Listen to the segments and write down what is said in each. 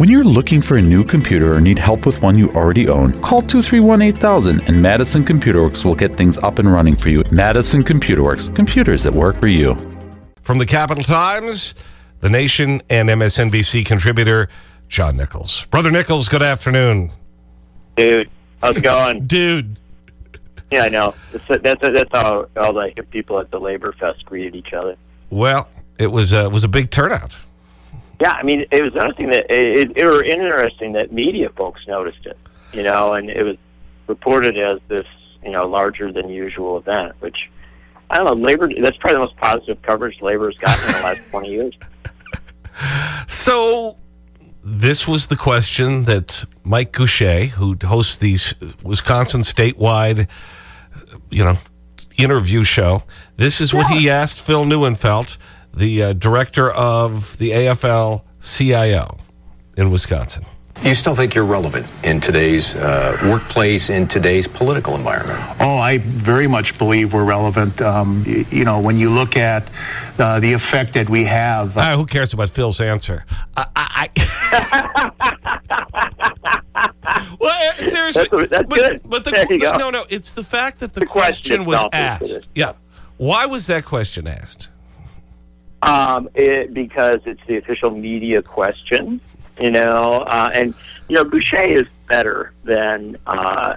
When you're looking for a new computer or need help with one you already own, call 231 8000 and Madison Computer Works will get things up and running for you. Madison Computer Works, computers that work for you. From the Capital Times, The Nation, and MSNBC contributor John Nichols. Brother Nichols, good afternoon. Dude, how's it going? Dude. Yeah, I know. That's, that's, that's how all the people at the Labor Fest greeted each other. Well, it was, uh, was a big turnout. Yeah, I mean, it was interesting that it, it, was interesting that media folks noticed it, you know, and it was reported as this, you know, larger than usual event, which I don't know. Labor that's probably the most positive coverage Labor's gotten in the last twenty years. So, this was the question that Mike Gousha, who hosts these Wisconsin statewide, you know, interview show, this is yeah. what he asked Phil Neuenfeldt the uh, director of the AFL CIO in Wisconsin. You still think you're relevant in today's uh, workplace, in today's political environment? Oh, I very much believe we're relevant. Um, you, you, know, when you look at uh, the effect that we have. Uh, who cares about Phil's answer? I. I well, uh, seriously. That's, that's but, good. But the, there you go. No, no, it's the fact that the, the question, question was asked. Yeah. Why was that question asked? Um, it, because it's the official media question, you know, uh, and you know, Gousha is better than uh,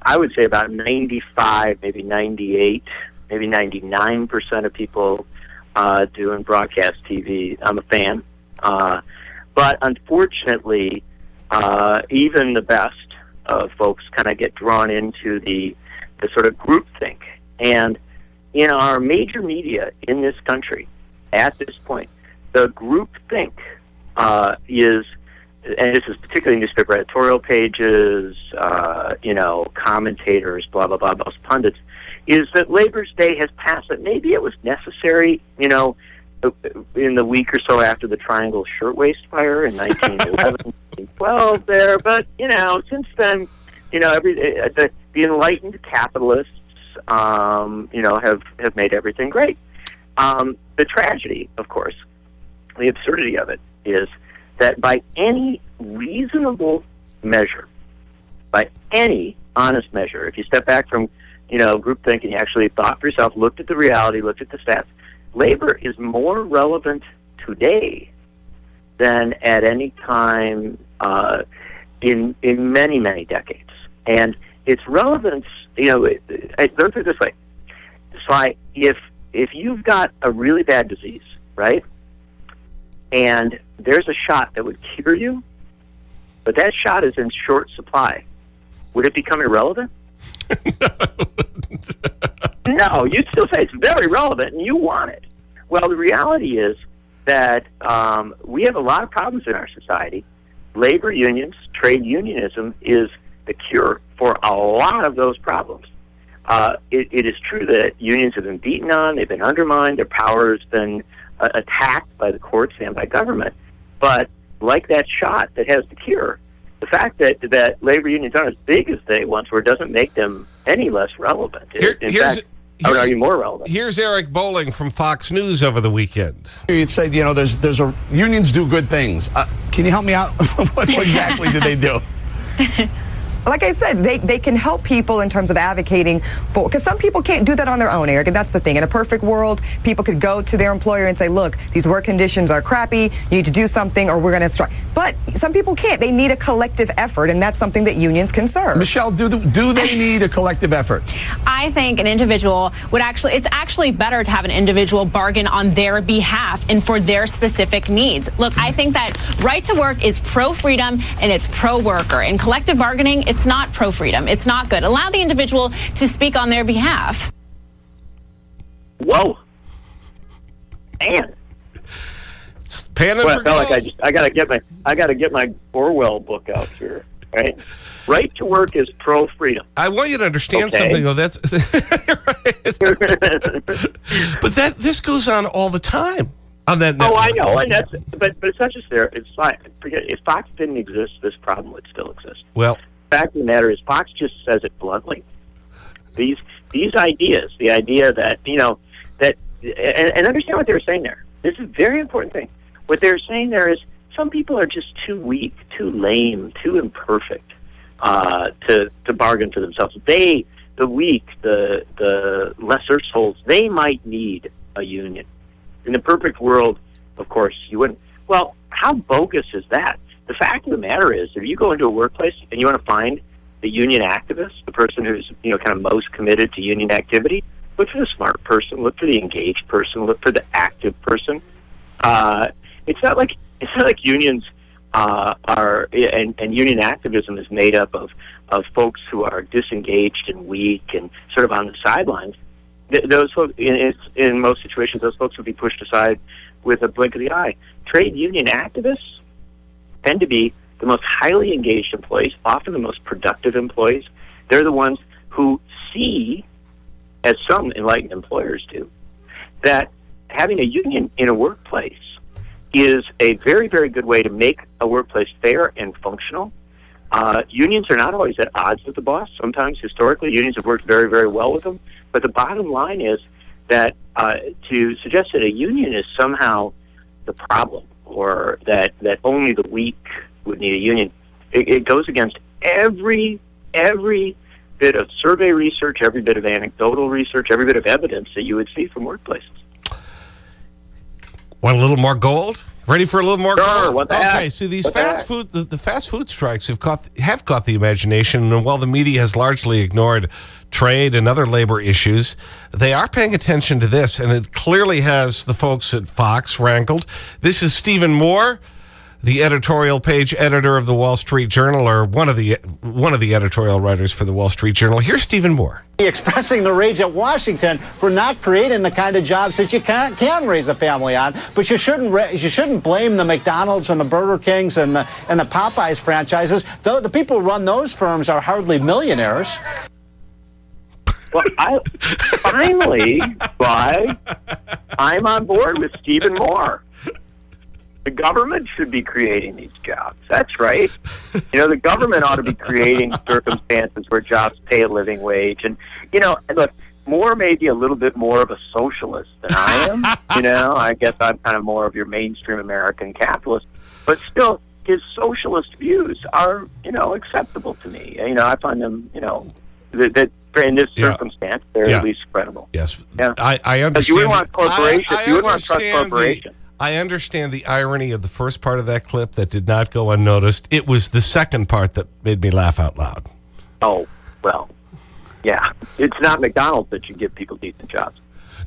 I would say about ninety-five, maybe ninety-eight, maybe ninety-nine percent of people uh, doing broadcast TV. I'm a fan, uh, but unfortunately, uh, even the best of folks kind of get drawn into the the sort of groupthink, and in our major media in this country at this point. The group think uh, is, and this is particularly newspaper editorial pages, uh, you know, commentators, blah, blah, blah, most pundits, is that Labor's Day has passed, that maybe it was necessary, you know, in the week or so after the Triangle Shirtwaist Fire in 1911, 12 there, but, you know, since then, you know, every uh, the, the enlightened capitalists, um, you know, have, have made everything great. Um, the tragedy, of course, the absurdity of it is that by any reasonable measure, by any honest measure, if you step back from, you know, group thinking, you actually thought for yourself, looked at the reality, looked at the stats, labor is more relevant today than at any time uh, in in many many decades, and its relevance, you know, it, it, put it this way: it's like if if you've got a really bad disease, right, and there's a shot that would cure you, but that shot is in short supply, would it become irrelevant? no, you'd still say it's very relevant and you want it. Well, the reality is that um, we have a lot of problems in our society. Labor unions, trade unionism is the cure for a lot of those problems. Uh, it, it is true that unions have been beaten on, they've been undermined, their power has been uh, attacked by the courts and by government. But like that shot that has the cure, the fact that that labor unions aren't as big as they once were doesn't make them any less relevant. Here, In here's, fact, I would argue more relevant. Here's Eric Bolling from Fox News over the weekend. You'd say, you know, there's there's a unions do good things. Uh, can you help me out? what exactly do they do? like I said, they, they can help people in terms of advocating for, because some people can't do that on their own, Eric, and that's the thing. In a perfect world, people could go to their employer and say, look, these work conditions are crappy, you need to do something, or we're going to strike. But some people can't. They need a collective effort, and that's something that unions can serve. Michelle, do, the, do they need a collective effort? I think an individual would actually, it's actually better to have an individual bargain on their behalf and for their specific needs. Look, I think that right to work is pro freedom and it's pro worker, and collective bargaining, it's not pro freedom. It's not good. Allow the individual to speak on their behalf. Whoa. Man. Panning well, I felt like I just I gotta get my I gotta get my Orwell book out here. Right? Right to work is pro freedom. I want you to understand okay. something though. That's But that this goes on all the time on that network. Oh, I know, and that's but but it's not just there. It's like forget if Fox didn't exist, this problem would still exist. Well, fact of the matter is, Fox just says it bluntly. These these ideas, the idea that you know that, and, and understand what they were saying there. This is a very important thing. What they're saying there is some people are just too weak, too lame, too imperfect uh, to to bargain for themselves. They, the weak, the the lesser souls, they might need a union. In the perfect world, of course, you wouldn't. Well, how bogus is that? The fact of the matter is, if you go into a workplace and you want to find the union activist, the person who's you know kind of most committed to union activity, look for the smart person, look for the engaged person, look for the active person. Uh, it's not like it's not like unions uh, are and, and union activism is made up of of folks who are disengaged and weak and sort of on the sidelines. Th- Those folks, in, in most situations, those folks would be pushed aside with a blink of the eye. Trade union activists tend to be the most highly engaged employees, often the most productive employees. They're the ones who see, as some enlightened employers do, that having a union in a workplace is a very, very good way to make a workplace fair and functional. Uh, unions are not always at odds with the boss. Sometimes, historically, unions have worked very, very well with them. But the bottom line is that uh, to suggest that a union is somehow the problem or that, that only the weak would need a union, it, it goes against every every bit of survey research, every bit of anecdotal research, every bit of evidence that you would see from workplaces. Want a little more gold? Ready for a little more Sure, what the okay, see these What fast heck? food the, the fast food strikes have caught have caught the imagination and while the media has largely ignored trade and other labor issues, they are paying attention to this and it clearly has the folks at Fox rankled. This is Stephen Moore, the editorial page editor of the Wall Street Journal or one of the one of the editorial writers for the Wall Street Journal. Here's Stephen Moore. expressing the rage at Washington for not creating the kind of jobs that you can, can raise a family on. But you shouldn't you shouldn't blame the McDonald's and the Burger Kings and the and the Popeyes franchises. Though the people who run those firms are hardly millionaires. Well, I finally, why I'm on board with Stephen Moore. The government should be creating these jobs. That's right. You know, the government ought to be creating circumstances where jobs pay a living wage. And you know, look, Moore may be a little bit more of a socialist than I am. you know, I guess I'm kind of more of your mainstream American capitalist, but still, his socialist views are you know acceptable to me. You know, I find them you know that, that in this Yeah. circumstance they're Yeah. at least credible. Yes. Yeah. I, I understand. Because you wouldn't want corporations. I- I you wouldn't want trust understand the- corporations. I understand the irony of the first part of that clip that did not go unnoticed. It was the second part that made me laugh out loud. Oh, well, yeah. It's not McDonald's that should give people decent jobs.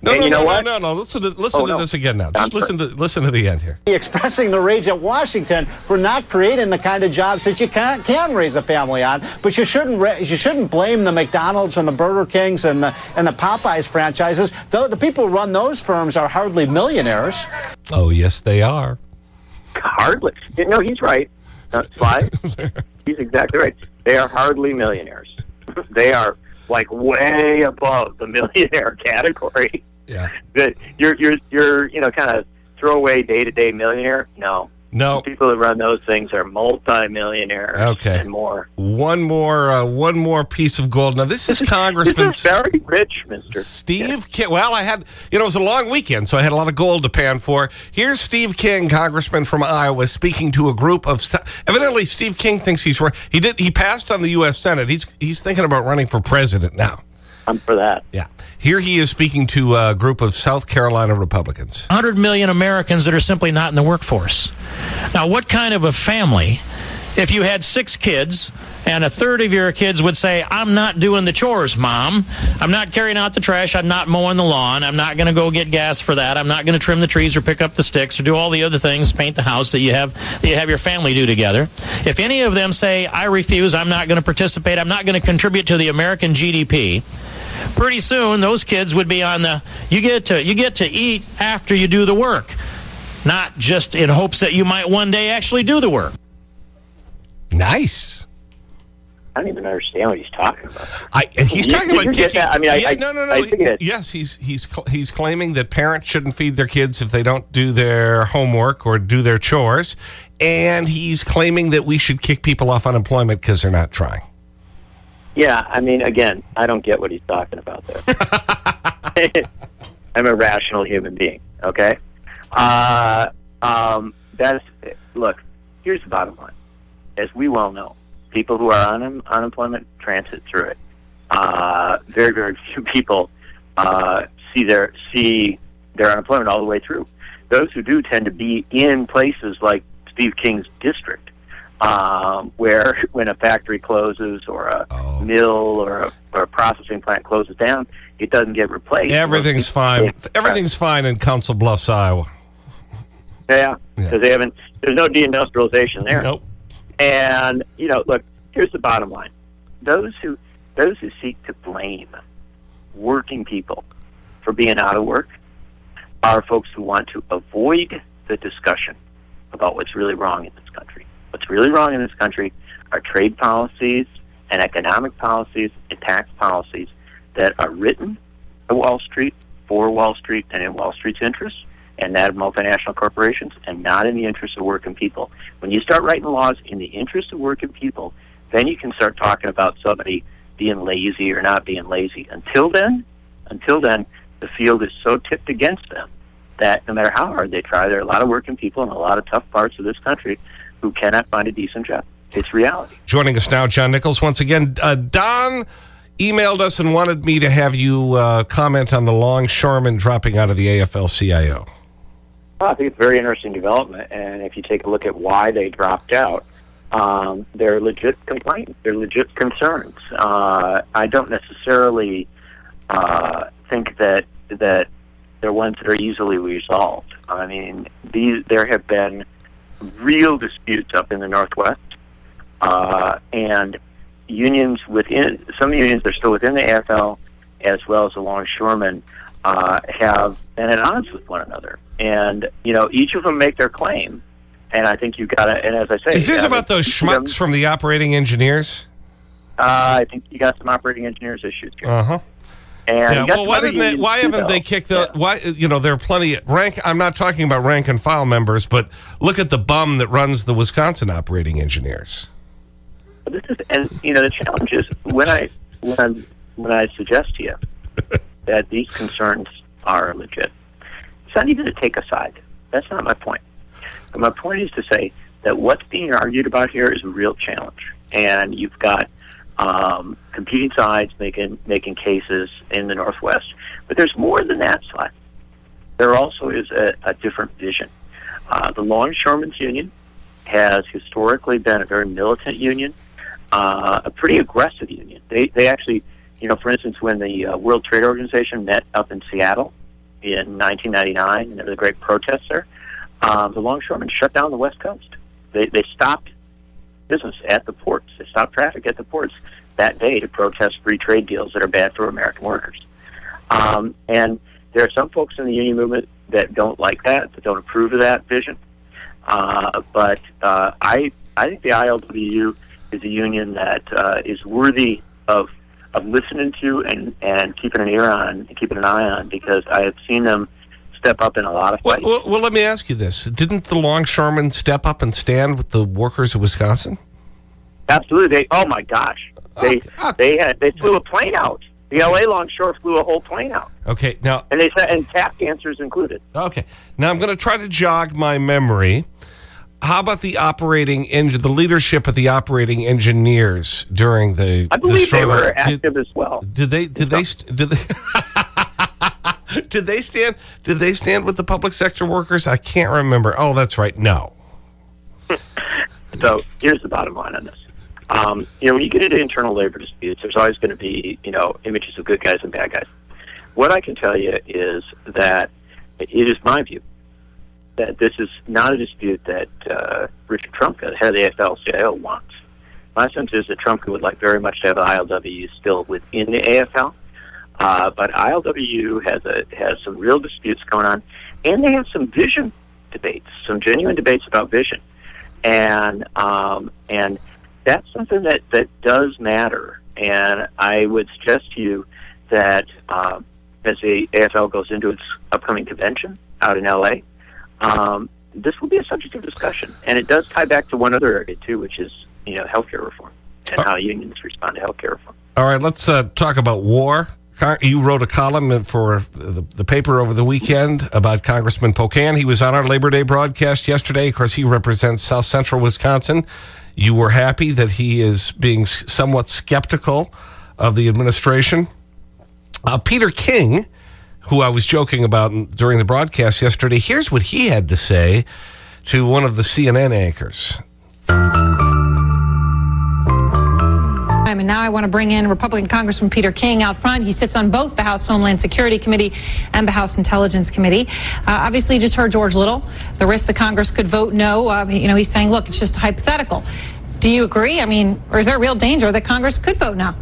No, and no, you know no, what? no, no, no. Listen to, listen Oh, to no. this again now. I'm Just sorry. listen to, listen to the end here. expressing the rage at Washington for not creating the kind of jobs that you can, can raise a family on. But you shouldn't ra- you shouldn't blame the McDonald's and the Burger Kings and the and the Popeyes franchises. Though the people who run those firms are hardly millionaires. Oh, yes, they are. Hardly. No, he's right. Uh, Sly, he's exactly right. They are hardly millionaires. they are like way above the millionaire category. Yeah. That you're you're you're you know kind of throwaway day to day millionaire. No, No. the people that run those things are multi-millionaires Okay. and more. One more, uh, one more piece of gold. Now, this is Congressman This is very rich, Mister. Steve King. Well, I had, you know, it was a long weekend, so I had a lot of gold to pan for. Here's Steve King, congressman from Iowa, speaking to a group of. Evidently, Steve King thinks he's he did he passed on the U.S. Senate. He's he's thinking about running for president now. I'm for that. Yeah. Here he is speaking to a group of South Carolina Republicans. 100 million Americans that are simply not in the workforce. Now, what kind of a family, if you had six kids and a third of your kids would say, I'm not doing the chores, mom. I'm not carrying out the trash. I'm not mowing the lawn. I'm not going to go get gas for that. I'm not going to trim the trees or pick up the sticks or do all the other things, paint the house that you have that you have your family do together. If any of them say, I refuse, I'm not going to participate, I'm not going to contribute to the American GDP, pretty soon those kids would be on the you get to you get to eat after you do the work not just in hopes that you might one day actually do the work Nice. I don't even understand what he's talking about. I, he's you- talking did about kicking. that? I mean, I- yeah, I- no, no, no. I yes, he's he's cl- he's claiming that parents shouldn't feed their kids if they don't do their homework or do their chores, and he's claiming that we should kick people off unemployment because they're not trying. Yeah, I mean, again, I don't get what he's talking about there. I'm a rational human being, okay? Uh, um, that's look, here's the bottom line. As we well know, people who are on un- unemployment transit through it. Uh, very, very few people uh, see their see their unemployment all the way through. Those who do tend to be in places like Steve King's district, um, where when a factory closes or a mill or a, or a processing plant closes down, it doesn't get replaced. Everything's fine. Everything's fine in Council Bluffs, Iowa. Yeah, because they haven't. There's no deindustrialization there. Nope. And you know, look. Here's the bottom line: those who those who seek to blame working people for being out of work are folks who want to avoid the discussion about what's really wrong in this country. What's really wrong in this country are trade policies and economic policies and tax policies that are written at Wall Street for Wall Street and in Wall Street's interests and that of multinational corporations and not in the interest of working people. When you start writing laws in the interest of working people, then you can start talking about somebody being lazy or not being lazy. Until then, until then, the field is so tipped against them that no matter how hard they try, there are a lot of working people in a lot of tough parts of this country who cannot find a decent job. It's reality. Joining us now, John Nichols. Once again, uh, Don emailed us and wanted me to have you uh, comment on the longshoremen dropping out of the AFL-CIO. Well, I think it's a very interesting development, and if you take a look at why they dropped out, um, they're legit complaints. They're legit concerns. Uh, I don't necessarily uh, think that that they're ones that are easily resolved. I mean, these there have been real disputes up in the Northwest, uh, and unions within some unions that are still within the AFL, as well as the longshoremen, uh, have been at odds with one another. And you know, each of them make their claim, and I think you've got to. And as I say, Is this uh, about those of them- schmucks from the operating engineers? Uh, I think you got some operating engineers issues here. Uh-huh. And Yeah, well, why didn't they, why haven't they kicked the, why, you know, there are plenty, rank, I'm not talking about rank and file members, but look at the bum that runs the Wisconsin operating engineers. This is, and you know, the challenge is when I when I when I suggest to you that these concerns are legit. It's not even to take a side. That's not my point. But my point is to say that what's being argued about here is a real challenge, and you've got um, competing sides making making cases in the Northwest. But there's more than that side. There also is a, a different vision. Uh, the Longshoremen's Union has historically been a very militant union, uh, a pretty aggressive union. They they actually, you know, for instance, when the uh, World Trade Organization met up in Seattle in 1999, and there was a great protest there. Um, the longshoremen shut down the West Coast. They they stopped business at the ports. They stopped traffic at the ports that day to protest free trade deals that are bad for American workers. Um, and there are some folks in the union movement that don't like that, that don't approve of that vision. Uh, but uh, I I think the ILWU is a union that uh, is worthy of of listening to and, and keeping an ear on, and keeping an eye on, because I have seen them step up in a lot of Well, fights. well, well, let me ask you this. Didn't the longshoremen step up and stand with the workers of Wisconsin? Absolutely. They, oh my gosh, they ah. they had they flew a plane out. The LA Longshore flew a whole plane out, Okay, now, and they said and tap dancers included. okay. Now I'm going to try to jog my memory. How about the operating engine, the leadership of the operating engineers during the I the believe they struggle? were Did- active as well. Did they? Did they? Did they? did they stand? Did they stand with the public sector workers? I can't remember. Oh, that's right. No. So here's the bottom line on this. Um, you know, when you get into internal labor disputes, there's always going to be, you know, images of good guys and bad guys. What I can tell you is that it is my view that this is not a dispute that uh, Richard Trumka, the head of the AFL-CIO, wants. My sense is that Trumka would like very much to have the ILWU still within the AFL, uh, but ILWU has a has some real disputes going on, and they have some vision debates, some genuine debates about vision, and um, and that's something that that does matter. And I would suggest to you that um, as the AFL goes into its upcoming convention out in LA, um, this will be a subject of discussion, and it does tie back to one other area too, which is you know healthcare reform and how unions respond to healthcare reform. All right. Let's uh, talk about war You wrote a column for the, the paper over the weekend about Congressman Pocan. He was on our Labor Day broadcast yesterday. Of course, he represents South Central Wisconsin. You were happy that he is being somewhat skeptical of the administration. Uh, Peter King, who I was joking about during the broadcast yesterday, here's what he had to say to one of the CNN anchors. And now I want to bring in Republican Congressman Peter King out front. He sits on both the House Homeland Security Committee and the House Intelligence Committee. Uh, obviously, you just heard George Little. The risk the Congress could vote no. Uh, you know, he's saying, look, it's just hypothetical. Do you agree? I mean, or is there a real danger that Congress could vote no?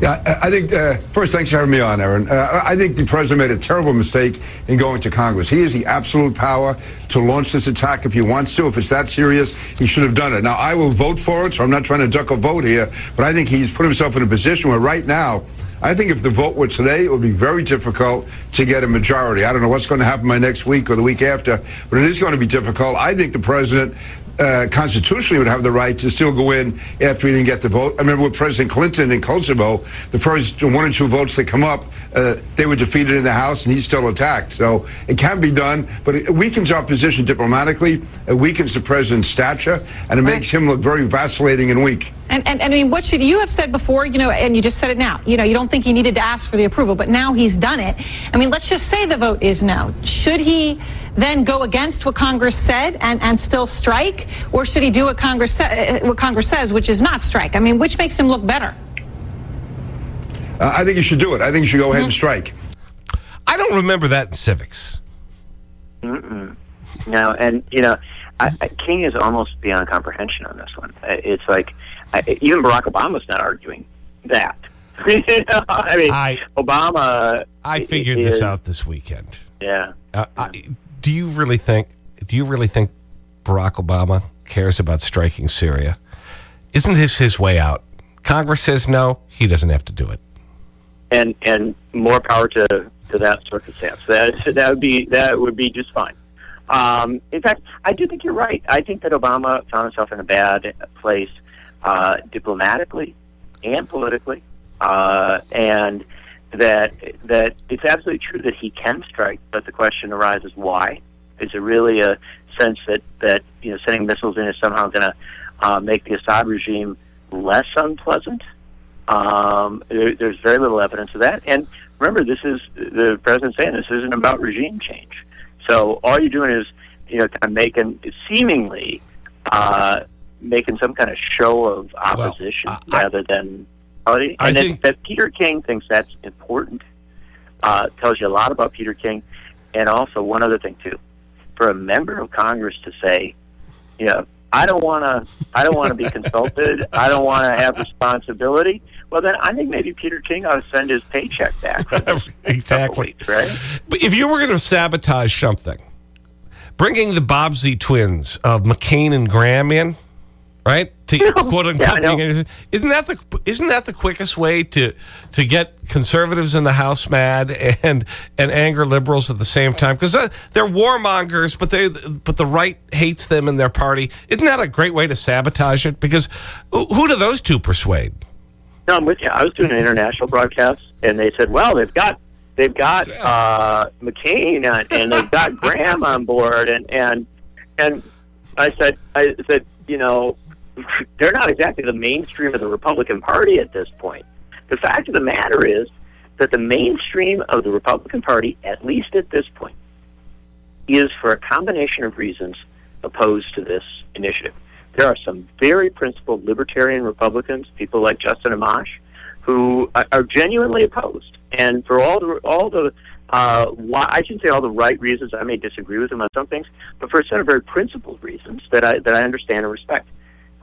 Yeah, I think, uh, first, thanks for having me on, Erin. Uh, I think the president made a terrible mistake in going to Congress. He has the absolute power to launch this attack if he wants to. If it's that serious, he should have done it. Now, I will vote for it, so I'm not trying to duck a vote here, but I think he's put himself in a position where right now, I think if the vote were today, it would be very difficult to get a majority. I don't know what's going to happen by next week or the week after, but it is going to be difficult. I think the president uh, constitutionally would have the right to still go in after he didn't get the vote. I remember with President Clinton in Kosovo, the first one or two votes that come up, uh, they were defeated in the House and he's still attacked. So it can be done, but it weakens our position diplomatically, it weakens the president's stature, and it makes him look very vacillating and weak. And, and, and I mean, what should you have said before, you know, and you just said it now, you know, you don't think he needed to ask for the approval, but now he's done it. I mean, let's just say the vote is no. Should he then go against what Congress said and, and still strike? Or should he do what Congress, sa- uh, what Congress says, which is not strike? I mean, which makes him look better? Uh, I think you should do it. I think you should go ahead and strike. I don't remember that in civics. Mm-mm. No, and you know, I, I, King is almost beyond comprehension on this one. It's like I, even Barack Obama's not arguing that. you know? I mean, I- Obama. I i- figured is, this out this weekend. Yeah. Uh, I, do you really think, do you really think Barack Obama cares about striking Syria? Isn't this his way out? Congress says no, he doesn't have to do it. and and more power to to that circumstance. That that would be that would be just fine. Um, in fact, I do think you're right. I think that Obama found himself in a bad place uh, diplomatically and politically, uh, and that that it's absolutely true that he can strike, but the question arises why? Is it really a sense that that you know sending missiles in is somehow going to uh, make the Assad regime less unpleasant? Um, there, there's very little evidence of that. And remember, this is the president saying this isn't about regime change. So all you're doing is, you know, kind of making seemingly uh, making some kind of show of opposition rather than I And that, think- that Peter King thinks that's important uh, tells you a lot about Peter King. And also one other thing too, for a member of Congress to say, you know, I don't want to. I don't want to be consulted. I don't want to have responsibility. Well, then I think maybe Peter King ought to send his paycheck back. Exactly. weeks, right? But if you were going to sabotage something, bringing the Bobbsey twins of McCain and Graham in, right? To quote unquote, being- isn't that the isn't that the quickest way to to get conservatives in the House mad and and anger liberals at the same time? Because uh, they're warmongers, but they but the right hates them and their party. Isn't that a great way to sabotage it? Because who who do those two persuade? No, I'm with you. I was doing an international broadcast, and they said, "Well, they've got they've got uh, McCain on, and they've got Graham on board," and and and I said, I said, you know, they're not exactly the mainstream of the Republican Party at this point. The fact of the matter is that the mainstream of the Republican Party, at least at this point, is for a combination of reasons opposed to this initiative. There are some very principled libertarian Republicans, people like Justin Amash, who are genuinely opposed, and for all the all the uh, why, I shouldn't say all the right reasons. I may disagree with them on some things, but for a set of very principled reasons that I that I understand and respect.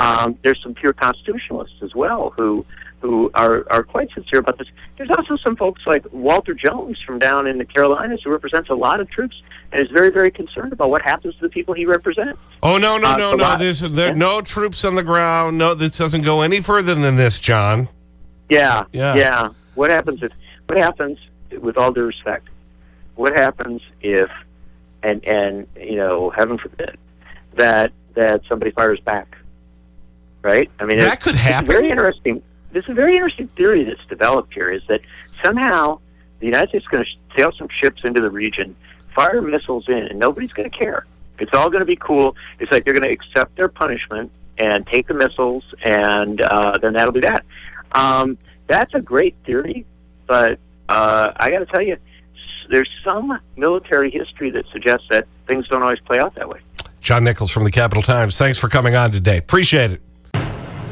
Um, there's some pure constitutionalists as well who who are, are quite sincere about this. There's also some folks like Walter Jones from down in the Carolinas who represents a lot of troops and is very, very concerned about what happens to the people he represents. Oh no no Uh, no no! There's there are no troops on the ground. No, this doesn't go any further than this, John. Yeah, Yeah. yeah. What happens if? What happens, with all due respect, what happens if, and and you know, heaven forbid, that that somebody fires back, right? I mean, That could it's happen. very interesting. there's a very interesting theory that's developed here is that somehow the United States is going to sail some ships into the region, fire missiles in, and nobody's going to care. It's all going to be cool. It's like they're going to accept their punishment and take the missiles, and uh, then that'll be that. Um, that's a great theory, but uh, I got to tell you, there's some military history that suggests that things don't always play out that way. John Nichols from the Capital Times. Thanks for coming on today. Appreciate it.